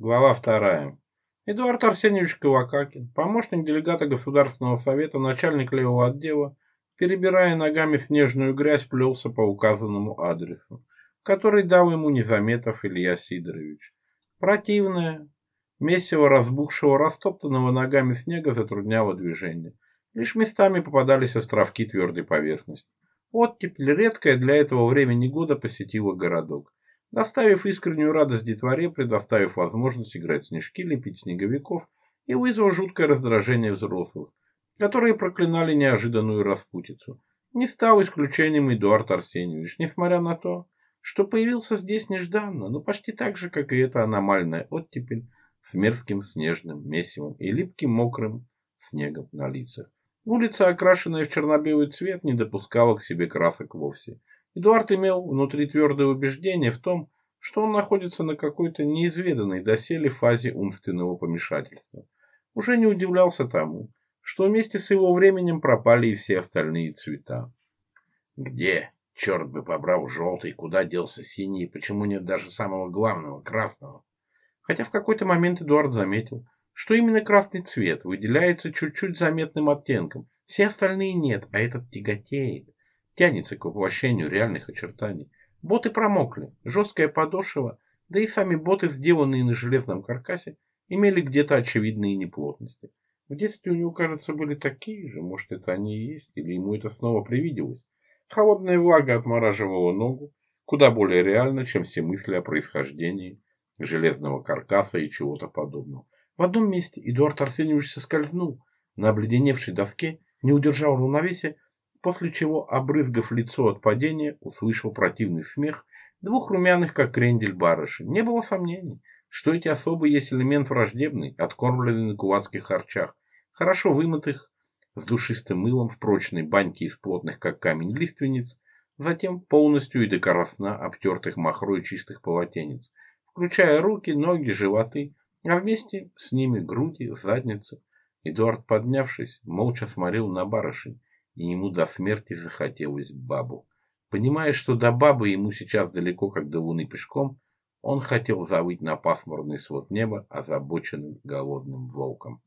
Глава вторая. Эдуард Арсеньевич Кавакакин, помощник делегата Государственного совета, начальник левого отдела, перебирая ногами снежную грязь, плелся по указанному адресу, который дал ему Незаметов Илья Сидорович. Противное, месиво разбухшего, растоптанного ногами снега затрудняло движение. Лишь местами попадались островки твердой поверхности. Оттепель, редкая для этого времени года, посетила городок доставив искреннюю радость детворе, предоставив возможность играть снежки, лепить снеговиков и вызвав жуткое раздражение взрослых, которые проклинали неожиданную распутицу. Не стал исключением Эдуард Арсеньевич, несмотря на то, что появился здесь нежданно, но почти так же, как и эта аномальная оттепель с мерзким снежным месивом и липким мокрым снегом на лицах. Улица, окрашенная в черно-белый цвет, не допускала к себе красок вовсе – Эдуард имел внутри твердое убеждение в том, что он находится на какой-то неизведанной доселе фазе умственного помешательства. Уже не удивлялся тому, что вместе с его временем пропали и все остальные цвета. Где, черт бы побрал, желтый, куда делся синий, почему нет даже самого главного, красного? Хотя в какой-то момент Эдуард заметил, что именно красный цвет выделяется чуть-чуть заметным оттенком, все остальные нет, а этот тяготеет тянется к воплощению реальных очертаний. Боты промокли, жесткая подошва, да и сами боты, сделанные на железном каркасе, имели где-то очевидные неплотности. В детстве у него, кажется, были такие же, может, это они и есть, или ему это снова привиделось. Холодная влага отмораживала ногу, куда более реально, чем все мысли о происхождении железного каркаса и чего-то подобного. В одном месте Эдуард Арсеньевич соскользнул на обледеневшей доске, не удержал равновесия, после чего, обрызгав лицо от падения, услышал противный смех двух румяных, как крендель барышей. Не было сомнений, что эти особы есть элемент враждебный, откормленный на кулацких харчах, хорошо вымытых, с душистым мылом в прочной баньке из плотных, как камень, лиственниц, затем полностью и до коросна обтертых махрой чистых полотенец, включая руки, ноги, животы, а вместе с ними груди, задницы. Эдуард, поднявшись, молча смотрел на барышень, и ему до смерти захотелось бабу. Понимая, что до бабы ему сейчас далеко, как до луны пешком, он хотел завыть на пасмурный свод неба озабоченным голодным волком.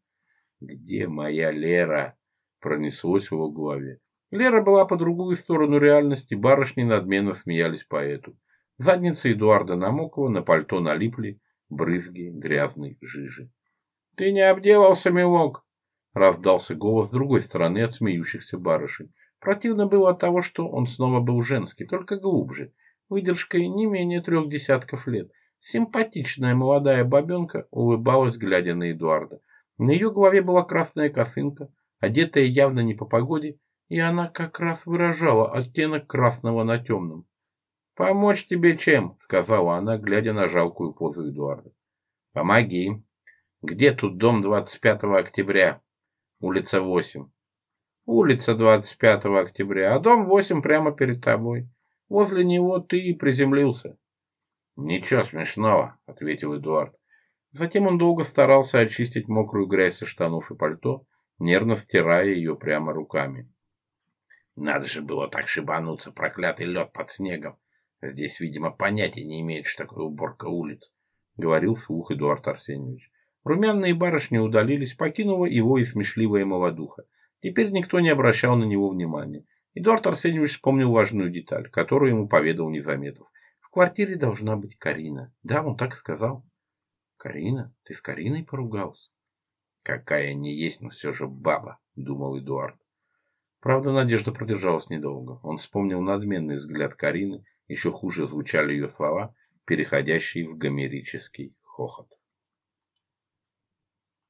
«Где моя Лера?» — пронеслось в его голове. Лера была по другую сторону реальности, барышни надменно смеялись поэту. Задница Эдуарда намокла, на пальто налипли брызги грязной жижи. «Ты не обделался, милок!» — раздался голос с другой стороны от смеющихся барышень. Противно было от того, что он снова был женский, только глубже, выдержкой не менее трех десятков лет. Симпатичная молодая бабенка улыбалась, глядя на Эдуарда. На ее голове была красная косынка, одетая явно не по погоде, и она как раз выражала оттенок красного на темном. «Помочь тебе чем?» — сказала она, глядя на жалкую позу Эдуарда. «Помоги. Где тут дом 25 октября?» улица 8. Улица 25 октября, а дом 8 прямо перед тобой. Возле него ты и приземлился. Ничего смешного, ответил Эдуард. Затем он долго старался очистить мокрую грязь со штанов и пальто, нервно стирая ее прямо руками. Надо же было так шибануться, проклятый лед под снегом. Здесь, видимо, понятия не имеет, что такое уборка улиц, — говорил слух Эдуард Арсеньевич. Румяные барышни удалились, покинула его и смешливая молодуха. Теперь никто не обращал на него внимания. Эдуард Арсеньевич вспомнил важную деталь, которую ему поведал Незаметов. В квартире должна быть Карина. Да, он так и сказал. Карина? Ты с Кариной поругался? Какая не есть, но все же баба, думал Эдуард. Правда, надежда продержалась недолго. Он вспомнил надменный взгляд Карины, еще хуже звучали ее слова, переходящие в гомерический хохот.